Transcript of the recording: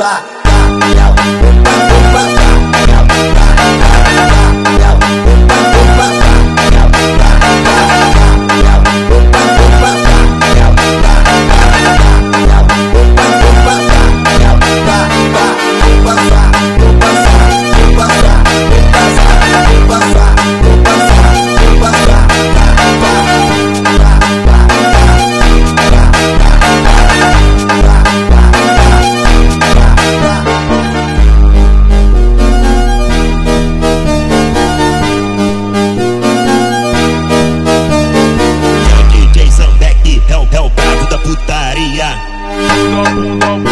passar. Bahía.